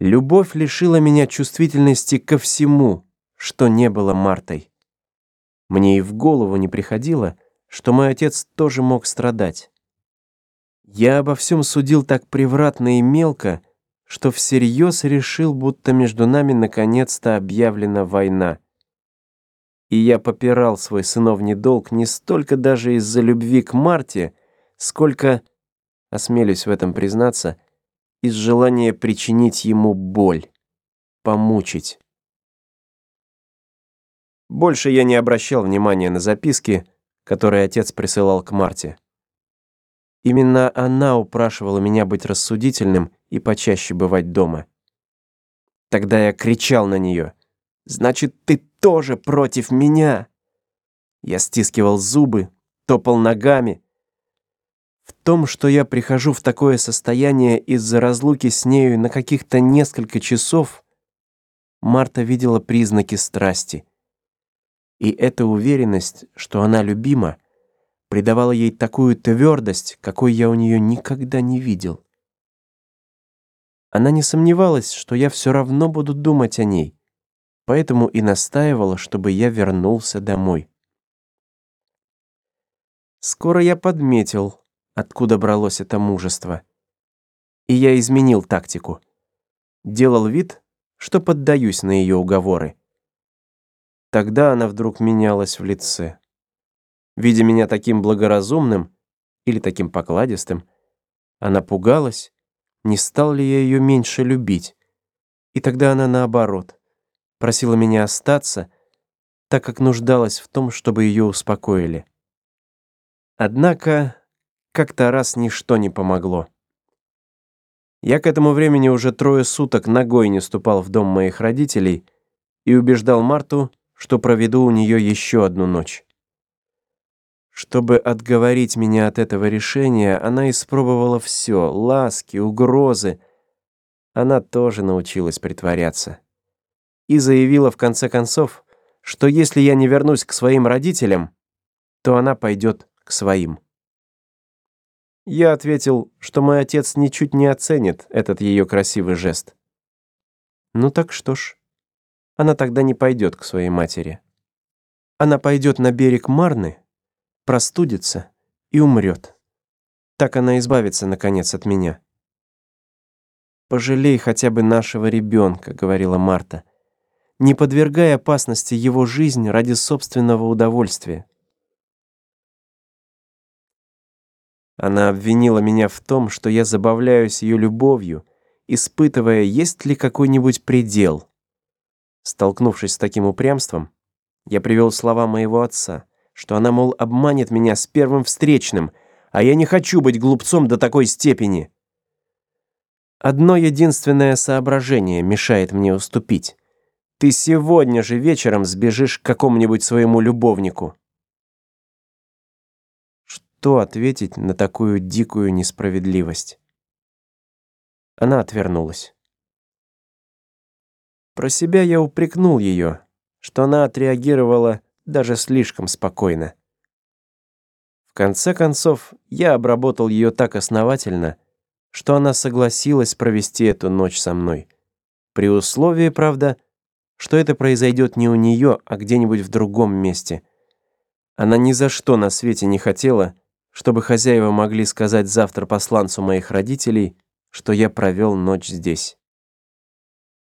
Любовь лишила меня чувствительности ко всему, что не было Мартой. Мне и в голову не приходило, что мой отец тоже мог страдать. Я обо всем судил так превратно и мелко, что всерьез решил, будто между нами наконец-то объявлена война. И я попирал свой сыновний долг не столько даже из-за любви к Марте, сколько, осмелюсь в этом признаться, — из желания причинить ему боль, помучить. Больше я не обращал внимания на записки, которые отец присылал к Марте. Именно она упрашивала меня быть рассудительным и почаще бывать дома. Тогда я кричал на нее. «Значит, ты тоже против меня!» Я стискивал зубы, топал ногами, в том, что я прихожу в такое состояние из-за разлуки с нею на каких-то несколько часов, Марта видела признаки страсти. И эта уверенность, что она любима, придавала ей такую твердость, какой я у нее никогда не видел. Она не сомневалась, что я все равно буду думать о ней, поэтому и настаивала, чтобы я вернулся домой. Скоро я подметил, откуда бралось это мужество. И я изменил тактику. Делал вид, что поддаюсь на ее уговоры. Тогда она вдруг менялась в лице. Видя меня таким благоразумным или таким покладистым, она пугалась, не стал ли я ее меньше любить. И тогда она наоборот, просила меня остаться, так как нуждалась в том, чтобы ее успокоили. Однако как-то раз ничто не помогло. Я к этому времени уже трое суток ногой не ступал в дом моих родителей и убеждал Марту, что проведу у нее еще одну ночь. Чтобы отговорить меня от этого решения, она испробовала все — ласки, угрозы. Она тоже научилась притворяться. И заявила в конце концов, что если я не вернусь к своим родителям, то она пойдет к своим. Я ответил, что мой отец ничуть не оценит этот ее красивый жест. Ну так что ж, она тогда не пойдет к своей матери. Она пойдет на берег Марны, простудится и умрет. Так она избавится, наконец, от меня. «Пожалей хотя бы нашего ребенка», — говорила Марта, «не подвергай опасности его жизнь ради собственного удовольствия». Она обвинила меня в том, что я забавляюсь ее любовью, испытывая, есть ли какой-нибудь предел. Столкнувшись с таким упрямством, я привел слова моего отца, что она, мол, обманет меня с первым встречным, а я не хочу быть глупцом до такой степени. Одно единственное соображение мешает мне уступить. Ты сегодня же вечером сбежишь к какому-нибудь своему любовнику что ответить на такую дикую несправедливость. Она отвернулась. Про себя я упрекнул ее, что она отреагировала даже слишком спокойно. В конце концов, я обработал ее так основательно, что она согласилась провести эту ночь со мной. При условии, правда, что это произойдет не у нее, а где-нибудь в другом месте. Она ни за что на свете не хотела, чтобы хозяева могли сказать завтра посланцу моих родителей, что я провел ночь здесь.